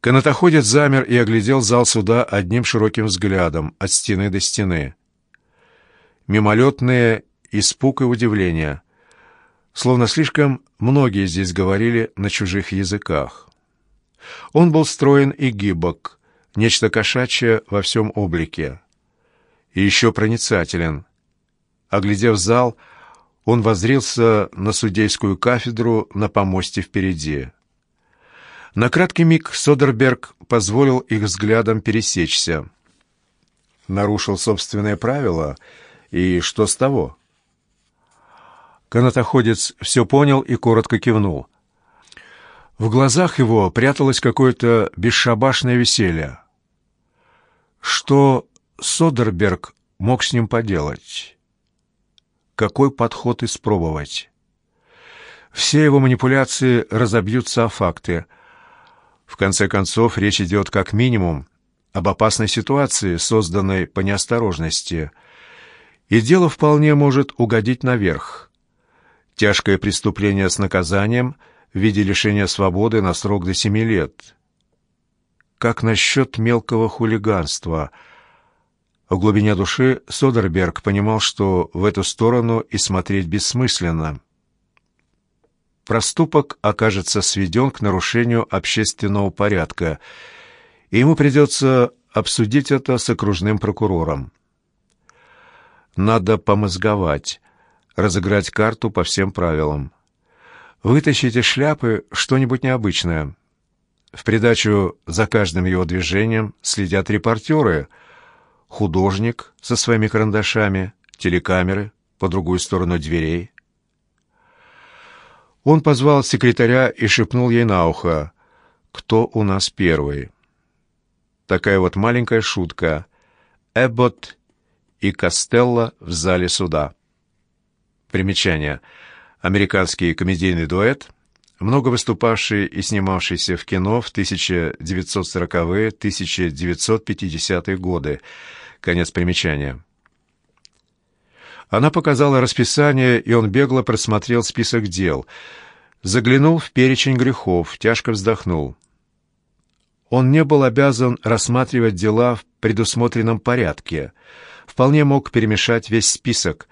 Канатоходец замер и оглядел зал суда одним широким взглядом, от стены до стены. Мимолетные испуг и удивление. Словно слишком многие здесь говорили на чужих языках. Он был строен и гибок, нечто кошачье во всем облике. И еще проницателен. Оглядев зал, он воззрился на судейскую кафедру на помосте впереди. На краткий миг Содерберг позволил их взглядом пересечься. Нарушил собственное правило, и что с того? Канатоходец все понял и коротко кивнул. В глазах его пряталось какое-то бесшабашное веселье. Что Содерберг мог с ним поделать? Какой подход испробовать? Все его манипуляции разобьются о факты — в конце концов, речь идет как минимум об опасной ситуации, созданной по неосторожности. И дело вполне может угодить наверх. Тяжкое преступление с наказанием в виде лишения свободы на срок до семи лет. Как насчет мелкого хулиганства? В глубине души Содерберг понимал, что в эту сторону и смотреть бессмысленно проступок окажется сведен к нарушению общественного порядка, и ему придется обсудить это с окружным прокурором. Надо помозговать, разыграть карту по всем правилам. Вытащить из шляпы что-нибудь необычное. В придачу за каждым его движением следят репортеры, художник со своими карандашами, телекамеры по другую сторону дверей. Он позвал секретаря и шепнул ей на ухо, «Кто у нас первый?» Такая вот маленькая шутка. Эббот и Костелло в зале суда. Примечание. Американский комедийный дуэт, много выступавший и снимавшийся в кино в 1940-1950-е годы. Конец примечания. Она показала расписание, и он бегло просмотрел список дел. Заглянул в перечень грехов, тяжко вздохнул. Он не был обязан рассматривать дела в предусмотренном порядке. Вполне мог перемешать весь список,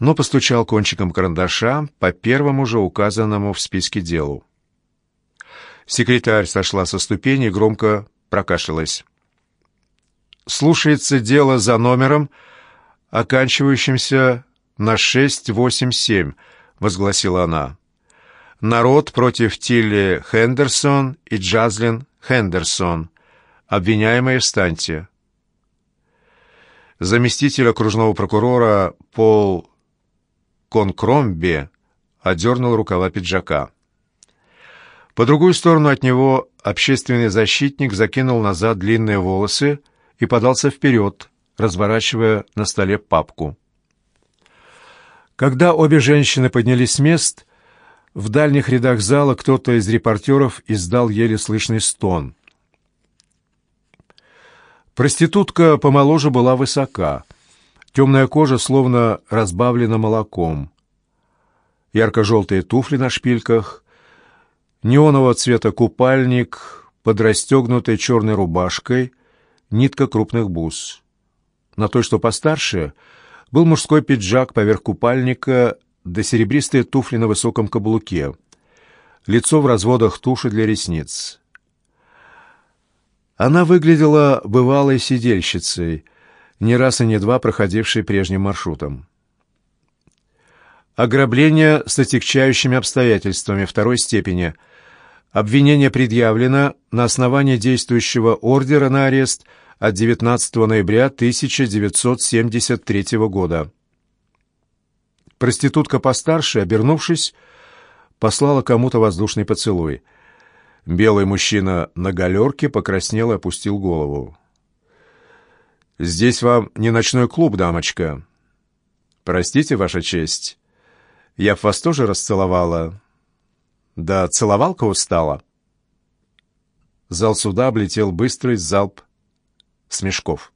но постучал кончиком карандаша по первому же указанному в списке делу. Секретарь сошла со ступени и громко прокашлялась. «Слушается дело за номером оканчивающимся на 687, возгласила она. Народ против Тилли Хендерсон и Джазлин Хендерсон. Обвиняемые встаньте. Заместитель окружного прокурора Пол Конкромби одернул рукава пиджака. По другую сторону от него общественный защитник закинул назад длинные волосы и подался вперед, разворачивая на столе папку. Когда обе женщины поднялись с мест, в дальних рядах зала кто-то из репортеров издал еле слышный стон. Проститутка помоложе была высока, темная кожа словно разбавлена молоком, ярко-желтые туфли на шпильках, неонового цвета купальник под расстегнутой черной рубашкой, нитка крупных бус. На той, что постарше, был мужской пиджак поверх купальника да серебристые туфли на высоком каблуке. Лицо в разводах туши для ресниц. Она выглядела бывалой сидельщицей, не раз и не два проходившей прежним маршрутом. Ограбление с отягчающими обстоятельствами второй степени. Обвинение предъявлено на основании действующего ордера на арест – от 19 ноября 1973 года. Проститутка постарше, обернувшись, послала кому-то воздушный поцелуй. Белый мужчина на галерке покраснел и опустил голову. «Здесь вам не ночной клуб, дамочка». «Простите, Ваша честь, я б вас тоже расцеловала». «Да целовалка устала». Зал суда облетел быстрый залп смешков.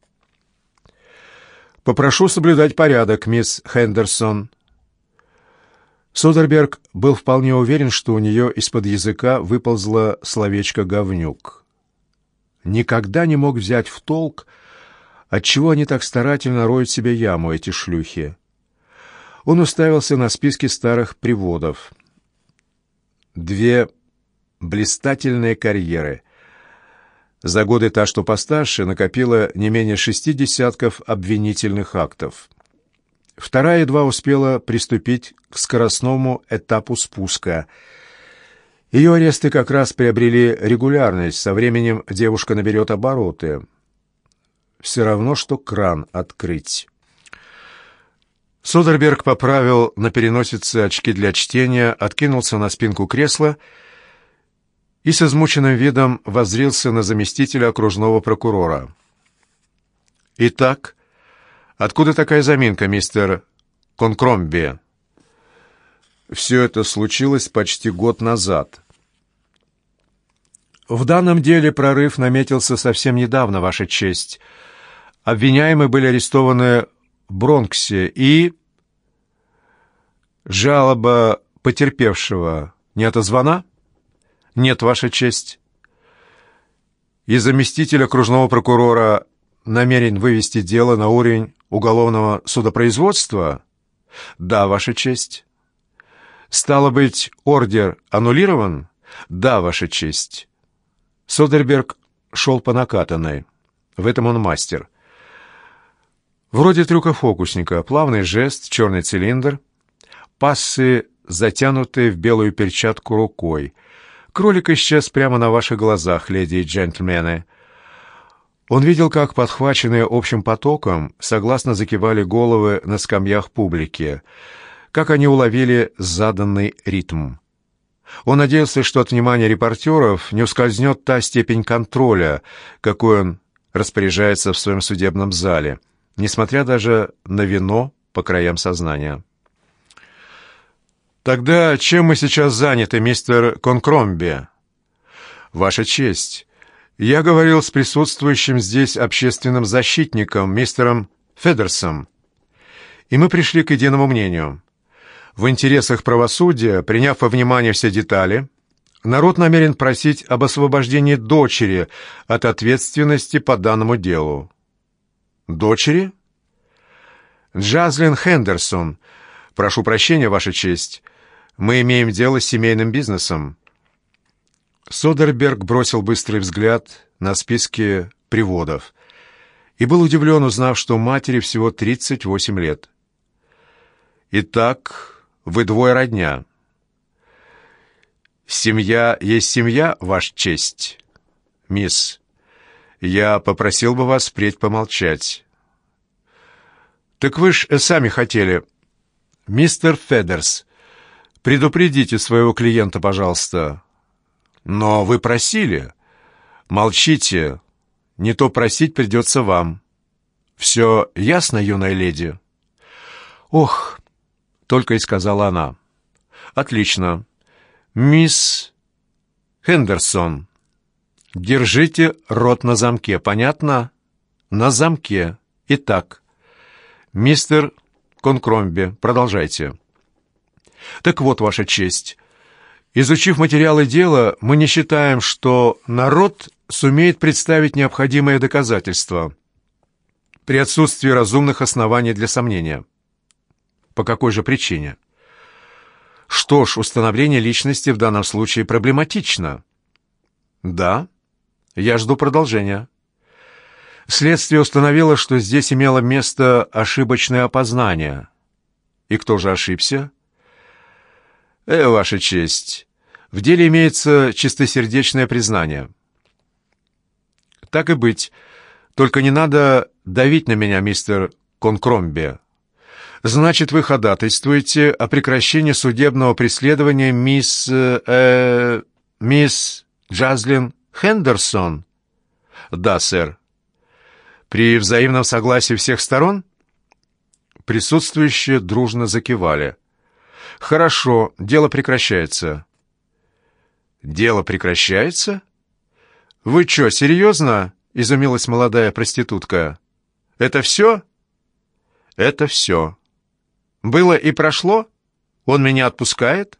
«Попрошу соблюдать порядок, мисс Хендерсон». Содерберг был вполне уверен, что у нее из-под языка выползло словечко «говнюк». никогда не мог взять в толк, отчего они так старательно роют себе яму, эти шлюхи. Он уставился на списки старых приводов. Две блистательные карьеры. За годы та, что постарше, накопила не менее шести десятков обвинительных актов. Вторая едва успела приступить к скоростному этапу спуска. Ее аресты как раз приобрели регулярность, со временем девушка наберет обороты. Все равно, что кран открыть. Содерберг поправил на переносице очки для чтения, откинулся на спинку кресла и с измученным видом воззрился на заместителя окружного прокурора. «Итак, откуда такая заминка, мистер Конкромби?» «Все это случилось почти год назад». «В данном деле прорыв наметился совсем недавно, Ваша честь. Обвиняемые были арестованы в Бронксе и...» «Жалоба потерпевшего не отозвана?» «Нет, Ваша честь». И заместитель окружного прокурора намерен вывести дело на уровень уголовного судопроизводства? Да, Ваша честь. Стало быть, ордер аннулирован? Да, Ваша честь. Содерберг шел по накатанной. В этом он мастер. Вроде трюка фокусника. Плавный жест, черный цилиндр, пассы, затянутые в белую перчатку рукой. Кролик исчез прямо на ваших глазах, леди и джентльмены. Он видел, как, подхваченные общим потоком, согласно закивали головы на скамьях публики, как они уловили заданный ритм. Он надеялся, что от внимания репортеров не ускользнет та степень контроля, какой он распоряжается в своем судебном зале — несмотря даже на вино по краям сознания. «Тогда чем мы сейчас заняты, мистер Конкромби?» «Ваша честь, я говорил с присутствующим здесь общественным защитником, мистером Федерсом, и мы пришли к единому мнению. В интересах правосудия, приняв во внимание все детали, народ намерен просить об освобождении дочери от ответственности по данному делу. Дочери? Джазлин Хендерсон. Прошу прощения, Ваша честь. Мы имеем дело с семейным бизнесом. Содерберг бросил быстрый взгляд на списки приводов и был удивлен, узнав, что матери всего 38 лет. «Итак, вы двое родня». «Семья есть семья, Ваша честь». «Мисс, я попросил бы вас впредь помолчать. Так вы ж сами хотели. Мистер Федерс, предупредите своего клиента, пожалуйста. Но вы просили. Молчите. Не то просить придется вам. Все ясно, юная леди? Ох, только и сказала она. Отлично. Мисс Хендерсон, Держите рот на замке, понятно? На замке. Итак, мистер Конкромби, продолжайте. Так вот, Ваша честь, изучив материалы дела, мы не считаем, что народ сумеет представить необходимые доказательства при отсутствии разумных оснований для сомнения. По какой же причине? Что ж, установление личности в данном случае проблематично. Да, я жду продолжения. Следствие установило, что здесь имело место ошибочное опознание. И кто же ошибся? Э, Ваша честь, в деле имеется чистосердечное признание. Так и быть. Только не надо давить на меня, мистер Конкромби. Значит, вы ходатайствуете о прекращении судебного преследования мисс... Э, мисс Джазлин Хендерсон? Да, сэр. При взаимном согласии всех сторон? Присутствующие дружно закивали. Хорошо, дело прекращается. Дело прекращается? Вы что, серьезно? Изумилась молодая проститутка. Это все? Это все. Было и прошло? Он меня отпускает?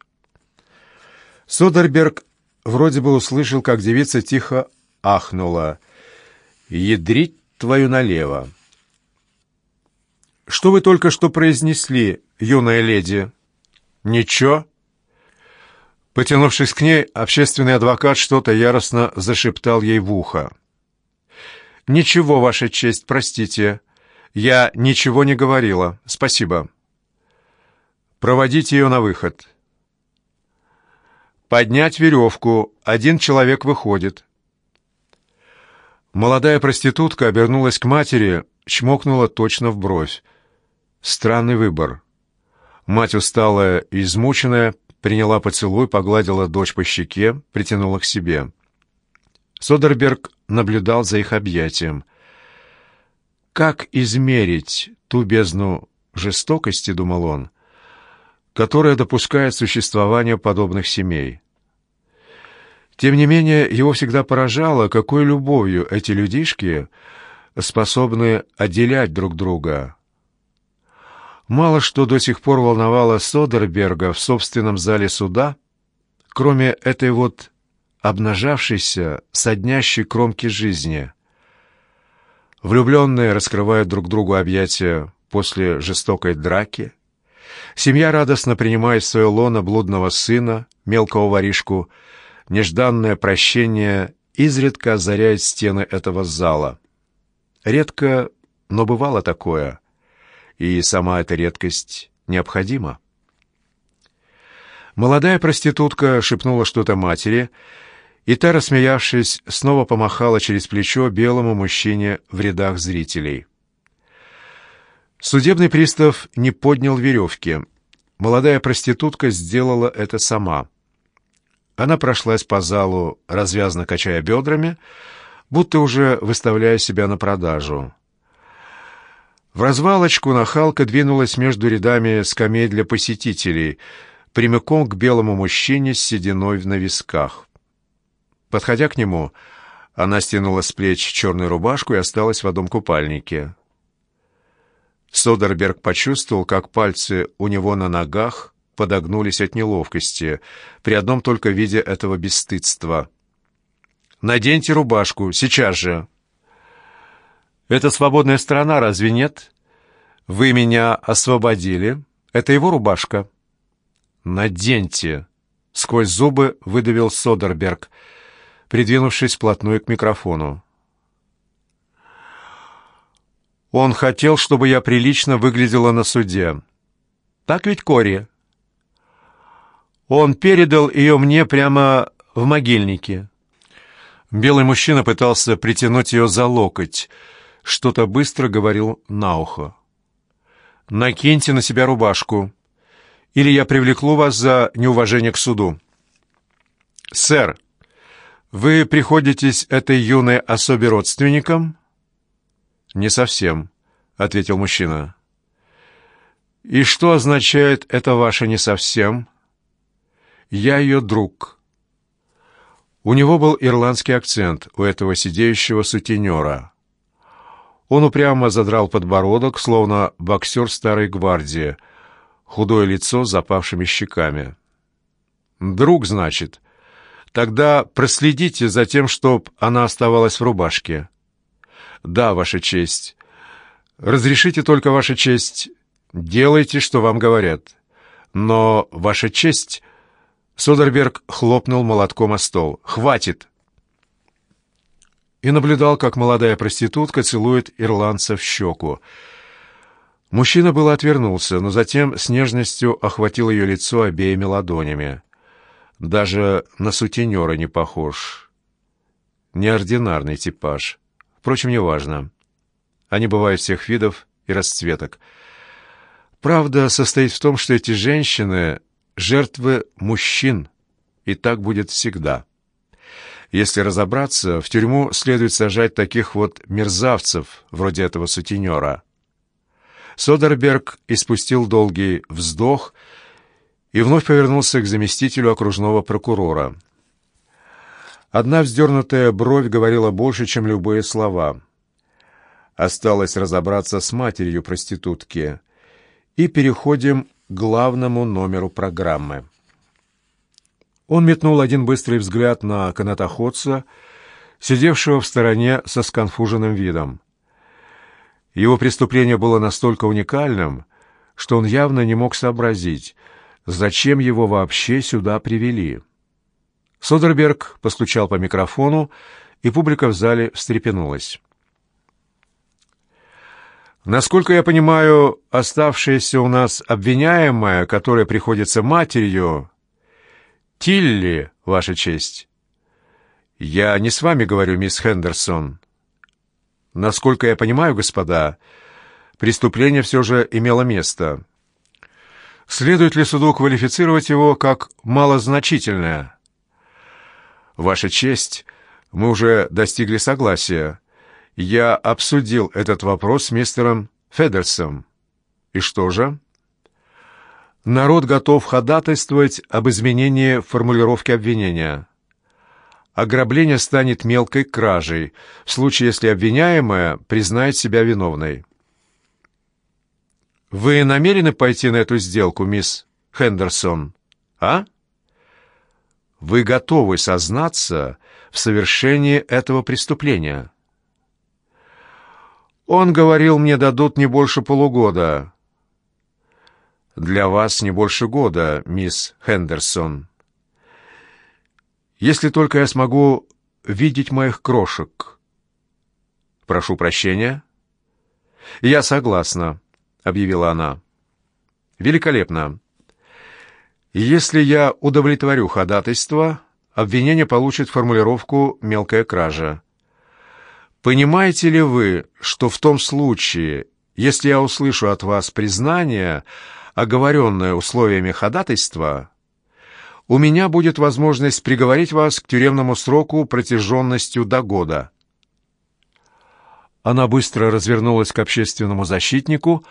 Содерберг вроде бы услышал, как девица тихо ахнула, Ядрить твою налево. Что вы только что произнесли, юная леди? Ничего. Потянувшись к ней, общественный адвокат что-то яростно зашептал ей в ухо. «Ничего, Ваша честь, простите. Я ничего не говорила. Спасибо. Проводите ее на выход». «Поднять веревку. Один человек выходит». Молодая проститутка обернулась к матери, чмокнула точно в бровь. Странный выбор. Мать усталая и измученная, приняла поцелуй, погладила дочь по щеке, притянула к себе. Содерберг наблюдал за их объятием. «Как измерить ту бездну жестокости, — думал он, — которая допускает существование подобных семей?» Тем не менее, его всегда поражало, какой любовью эти людишки способны отделять друг друга. Мало что до сих пор волновало Содерберга в собственном зале суда, кроме этой вот обнажавшейся, соднящей кромки жизни. Влюбленные раскрывают друг другу объятия после жестокой драки. Семья радостно принимает в свое лоно блудного сына, мелкого воришку. Нежданное прощение изредка озаряет стены этого зала. Редко, но бывало такое. И сама эта редкость необходима. Молодая проститутка шепнула что-то матери — и та, рассмеявшись, снова помахала через плечо белому мужчине в рядах зрителей. Судебный пристав не поднял веревки. Молодая проститутка сделала это сама. Она прошлась по залу, развязно качая бедрами, будто уже выставляя себя на продажу. В развалочку нахалка двинулась между рядами скамей для посетителей, прямиком к белому мужчине с сединой на висках. Подходя к нему, она стянула с плеч черную рубашку и осталась в одном купальнике. Содерберг почувствовал, как пальцы у него на ногах подогнулись от неловкости при одном только виде этого бесстыдства. «Наденьте рубашку, сейчас же!» «Это свободная страна, разве нет? Вы меня освободили. Это его рубашка». «Наденьте!» — сквозь зубы выдавил Содерберг — придвинувшись вплотную к микрофону. Он хотел, чтобы я прилично выглядела на суде. Так ведь, Кори? Он передал ее мне прямо в могильнике. Белый мужчина пытался притянуть ее за локоть. Что-то быстро говорил на ухо. «Накиньте на себя рубашку, или я привлеклу вас за неуважение к суду». «Сэр, «Вы приходитесь этой юной особе родственником?» «Не совсем», — ответил мужчина. «И что означает это ваше «не совсем»?» «Я ее друг». У него был ирландский акцент, у этого сидеющего сутенера. Он упрямо задрал подбородок, словно боксер старой гвардии, худое лицо с запавшими щеками. «Друг, значит?» Тогда проследите за тем, чтоб она оставалась в рубашке. Да, Ваша честь. Разрешите только, Ваша честь, делайте, что вам говорят. Но, Ваша честь... Содерберг хлопнул молотком о стол. «Хватит!» И наблюдал, как молодая проститутка целует ирландца в щеку. Мужчина было отвернулся, но затем с нежностью охватил ее лицо обеими ладонями. Даже на сутенера не похож. Неординарный типаж. Впрочем, неважно. Они бывают всех видов и расцветок. Правда состоит в том, что эти женщины — жертвы мужчин, и так будет всегда. Если разобраться, в тюрьму следует сажать таких вот мерзавцев, вроде этого сутенера. Содерберг испустил долгий вздох и вновь повернулся к заместителю окружного прокурора. Одна вздернутая бровь говорила больше, чем любые слова. Осталось разобраться с матерью проститутки. И переходим к главному номеру программы. Он метнул один быстрый взгляд на канатоходца, сидевшего в стороне со сконфуженным видом. Его преступление было настолько уникальным, что он явно не мог сообразить, зачем его вообще сюда привели. Содерберг постучал по микрофону, и публика в зале встрепенулась. Насколько я понимаю, оставшаяся у нас обвиняемая, которая приходится матерью, Тилли, Ваша честь. Я не с вами говорю, мисс Хендерсон. Насколько я понимаю, господа, преступление все же имело место. Следует ли суду квалифицировать его как малозначительное? Ваша честь, мы уже достигли согласия. Я обсудил этот вопрос с мистером Федерсом. И что же? Народ готов ходатайствовать об изменении формулировки обвинения. Ограбление станет мелкой кражей, в случае, если обвиняемая признает себя виновной. «Вы намерены пойти на эту сделку, мисс Хендерсон, а? Вы готовы сознаться в совершении этого преступления?» Он говорил, мне дадут не больше полугода. Для вас не больше года, мисс Хендерсон. Если только я смогу видеть моих крошек. Прошу прощения. Я согласна, объявила она. Великолепно. Если я удовлетворю ходатайство, обвинение получит формулировку «мелкая кража». Понимаете ли вы, что в том случае, если я услышу от вас признание, оговоренное условиями ходатайства, у меня будет возможность приговорить вас к тюремному сроку протяженностью до года. Она быстро развернулась к общественному защитнику,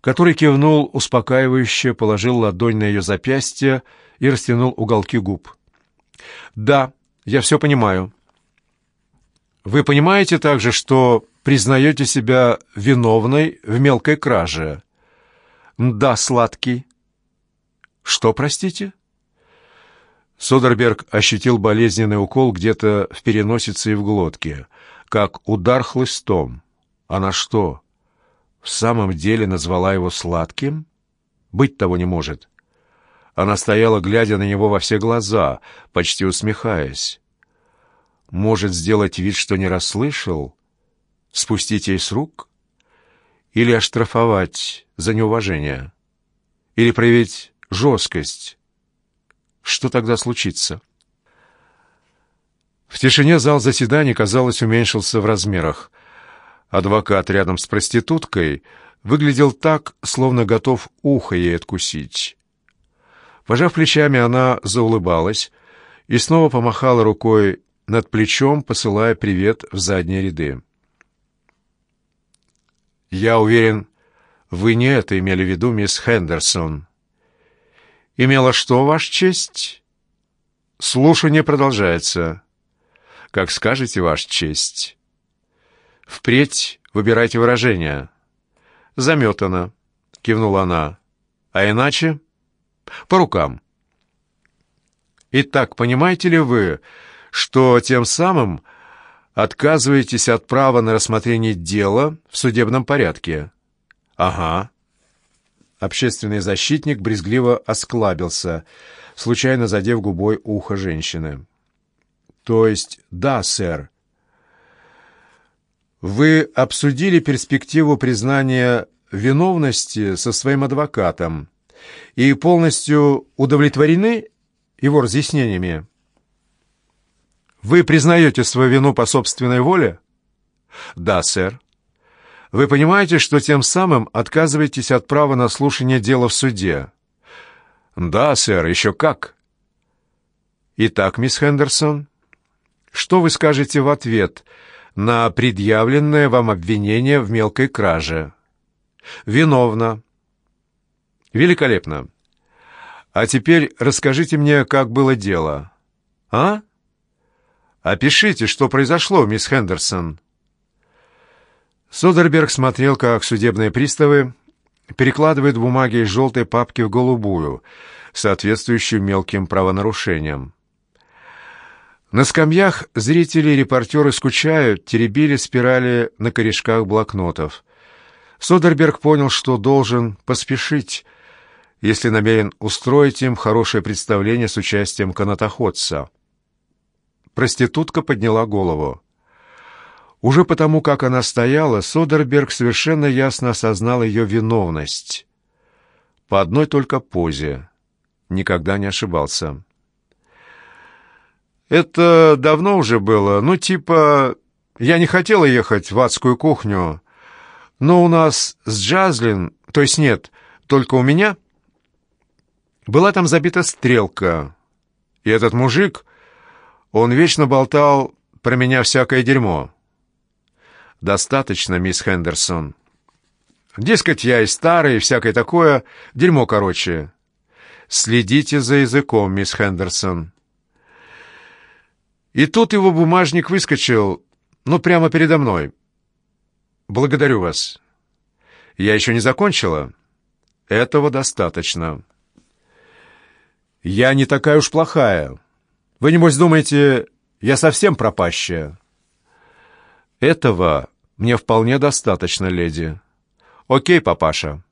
который кивнул успокаивающе, положил ладонь на ее запястье и растянул уголки губ. «Да, я все понимаю. Вы понимаете также, что признаете себя виновной в мелкой краже?» «Да, сладкий». «Что, простите?» Содерберг ощутил болезненный укол где-то в переносице и в глотке, как удар хлыстом. Она что, в самом деле назвала его сладким? Быть того не может. Она стояла, глядя на него во все глаза, почти усмехаясь. Может сделать вид, что не расслышал? Спустить ей с рук? Или оштрафовать за неуважение? Или проявить жесткость? Что тогда случится? В тишине зал заседаний, казалось, уменьшился в размерах. Адвокат рядом с проституткой выглядел так, словно готов ухо ей откусить. Пожав плечами, она заулыбалась и снова помахала рукой над плечом, посылая привет в задние ряды. «Я уверен, вы не это имели в виду, мисс Хендерсон». «Имела что, Ваша честь?» «Слушание продолжается». «Как скажете, Ваша честь». «Впредь выбирайте выражение». «Заметано», — кивнула она. «А иначе?» «По рукам». «Итак, понимаете ли вы, что тем самым отказываетесь от права на рассмотрение дела в судебном порядке?» «Ага». Общественный защитник брезгливо осклабился, случайно задев губой ухо женщины. «То есть, да, сэр. Вы обсудили перспективу признания виновности со своим адвокатом и полностью удовлетворены его разъяснениями?» Вы признаете свою вину по собственной воле? Да, сэр. Вы понимаете, что тем самым отказываетесь от права на слушание дела в суде? Да, сэр, еще как. Итак, мисс Хендерсон, что вы скажете в ответ на предъявленное вам обвинение в мелкой краже? Виновна. Великолепно. А теперь расскажите мне, как было дело. А? «Опишите, что произошло, мисс Хендерсон». Содерберг смотрел, как судебные приставы перекладывают бумаги из желтой папки в голубую, соответствующую мелким правонарушениям. На скамьях зрители и репортеры скучают, теребили спирали на корешках блокнотов. Содерберг понял, что должен поспешить, если намерен устроить им хорошее представление с участием канатоходца. Проститутка подняла голову. Уже потому, как она стояла, Содерберг совершенно ясно осознал ее виновность. По одной только позе. Никогда не ошибался. «Это давно уже было. Ну, типа, я не хотела ехать в адскую кухню, но у нас с Джазлин, то есть нет, только у меня, была там забита стрелка. И этот мужик, он вечно болтал про меня всякое дерьмо. Достаточно, мисс Хендерсон. Дескать, я и старый, и всякое такое. Дерьмо, короче. Следите за языком, мисс Хендерсон. И тут его бумажник выскочил, ну, прямо передо мной. Благодарю вас. Я еще не закончила. Этого достаточно. Я не такая уж плохая. Вы, небось, думаете, я совсем пропащая? Этого мне вполне достаточно, леди. Окей, папаша.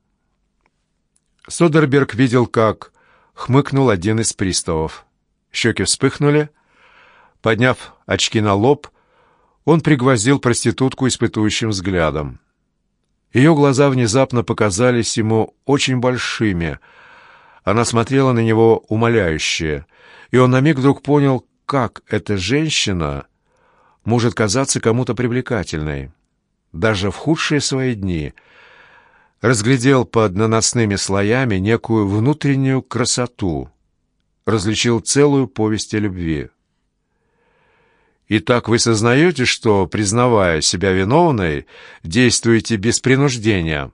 Содерберг видел, как хмыкнул один из приставов. Щеки вспыхнули. Подняв очки на лоб, он пригвоздил проститутку испытующим взглядом. Ее глаза внезапно показались ему очень большими. Она смотрела на него умоляюще, и он на миг вдруг понял, как эта женщина может казаться кому-то привлекательной. Даже в худшие свои дни разглядел под наносными слоями некую внутреннюю красоту, различил целую повесть о любви. Итак, вы сознаете, что, признавая себя виновной, действуете без принуждения?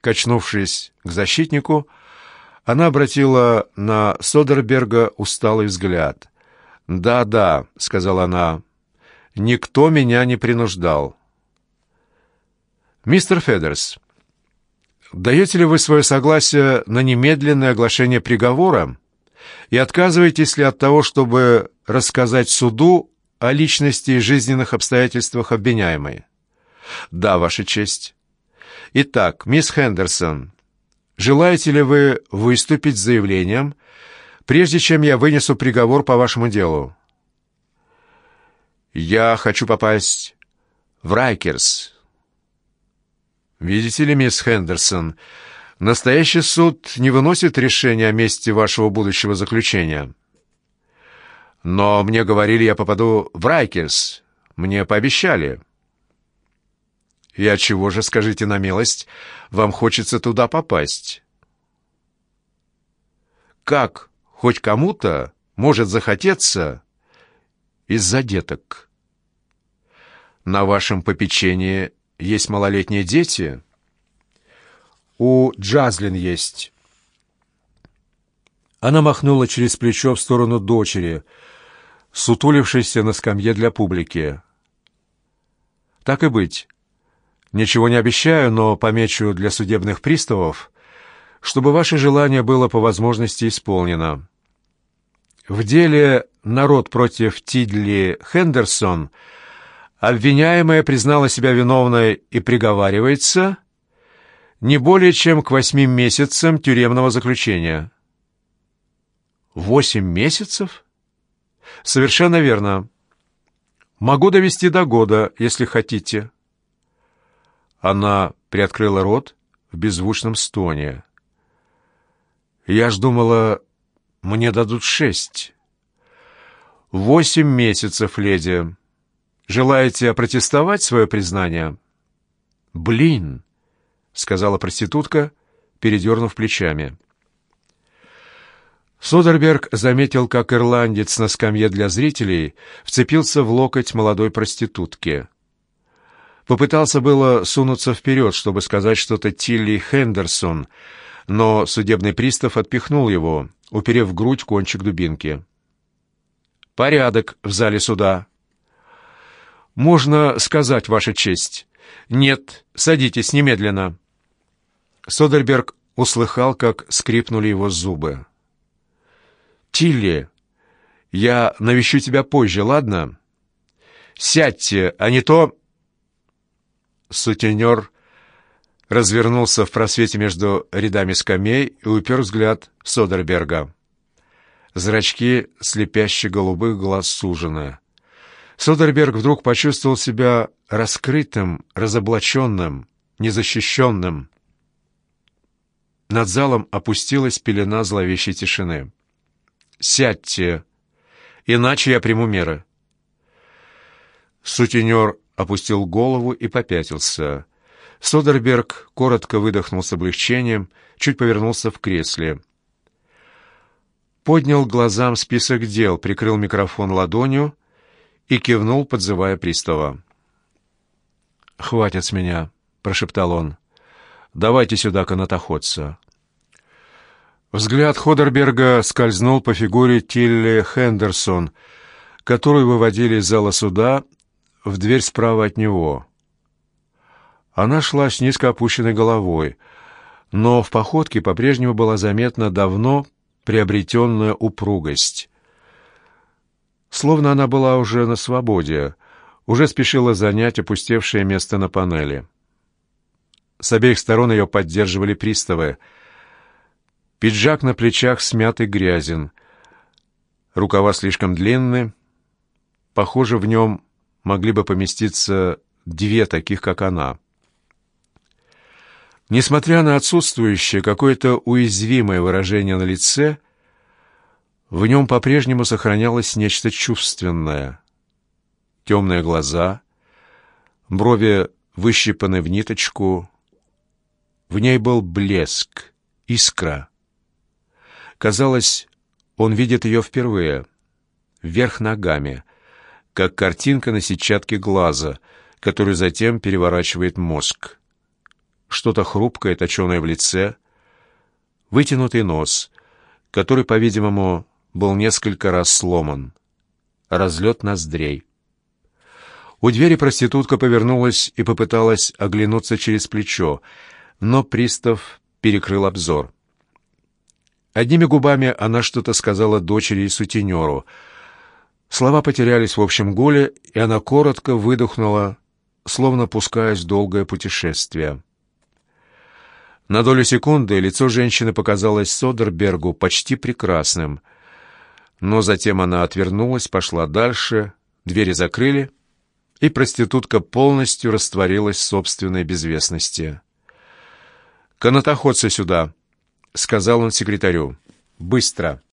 Качнувшись к защитнику, она обратила на Содерберга усталый взгляд. «Да-да», — сказала она, — «никто меня не принуждал». «Мистер Федерс, даете ли вы свое согласие на немедленное оглашение приговора?» и отказываетесь ли от того, чтобы рассказать суду о личности и жизненных обстоятельствах обвиняемой? Да, Ваша честь. Итак, мисс Хендерсон, желаете ли вы выступить с заявлением, прежде чем я вынесу приговор по вашему делу? Я хочу попасть в Райкерс. Видите ли, мисс Хендерсон, Настоящий суд не выносит решения о месте вашего будущего заключения. Но мне говорили, я попаду в Райкерс. Мне пообещали. От чего же, скажите на милость, вам хочется туда попасть? Как хоть кому-то может захотеться из-за деток? На вашем попечении есть малолетние дети — у Джазлин есть». Она махнула через плечо в сторону дочери, сутулившейся на скамье для публики. «Так и быть. Ничего не обещаю, но помечу для судебных приставов, чтобы ваше желание было по возможности исполнено. В деле «Народ против Тидли Хендерсон» обвиняемая признала себя виновной и приговаривается не более чем к восьми месяцам тюремного заключения. Восемь месяцев? Совершенно верно. Могу довести до года, если хотите. Она приоткрыла рот в беззвучном стоне. Я ж думала, мне дадут шесть. Восемь месяцев, леди. Желаете опротестовать свое признание? Блин! — сказала проститутка, передернув плечами. Содерберг заметил, как ирландец на скамье для зрителей вцепился в локоть молодой проститутки. Попытался было сунуться вперед, чтобы сказать что-то Тилли Хендерсон, но судебный пристав отпихнул его, уперев в грудь кончик дубинки. «Порядок в зале суда». «Можно сказать, Ваша честь». «Нет, садитесь немедленно». Содерберг услыхал, как скрипнули его зубы. «Тилли, Я навещу тебя позже, ладно? Сядьте, а не то...» Сутенер развернулся в просвете между рядами скамей и упер взгляд Содерберга. Зрачки слепяще голубых глаз сужены. Содерберг вдруг почувствовал себя раскрытым, разоблаченным, незащищенным. Над залом опустилась пелена зловещей тишины. «Сядьте, иначе я приму меры». Сутенер опустил голову и попятился. Содерберг коротко выдохнул с облегчением, чуть повернулся в кресле. Поднял глазам список дел, прикрыл микрофон ладонью и кивнул, подзывая пристава. «Хватит с меня», — прошептал он. «Давайте сюда канатоходца». Взгляд Ходерберга скользнул по фигуре Тилли Хендерсон, которую выводили из зала суда в дверь справа от него. Она шла с низко опущенной головой, но в походке по-прежнему была заметна давно приобретенная упругость. Словно она была уже на свободе, уже спешила занять опустевшее место на панели. С обеих сторон ее поддерживали приставы. Пиджак на плечах смят и грязен. Рукава слишком длинны. Похоже, в нем могли бы поместиться две таких, как она. Несмотря на отсутствующее какое-то уязвимое выражение на лице, в нем по-прежнему сохранялось нечто чувственное. Темные глаза, брови выщипаны в ниточку. В ней был блеск, искра. Казалось, он видит ее впервые, вверх ногами, как картинка на сетчатке глаза, которую затем переворачивает мозг что-то хрупкое, точеное в лице, вытянутый нос, который, по-видимому, был несколько раз сломан, разлет ноздрей. У двери проститутка повернулась и попыталась оглянуться через плечо, но пристав перекрыл обзор. Одними губами она что-то сказала дочери и сутенеру. Слова потерялись в общем гуле, и она коротко выдохнула, словно пускаясь в долгое путешествие. На долю секунды лицо женщины показалось Содербергу почти прекрасным. Но затем она отвернулась, пошла дальше, двери закрыли, и проститутка полностью растворилась в собственной безвестности. «Канатоходцы сюда!» — сказал он секретарю. «Быстро!»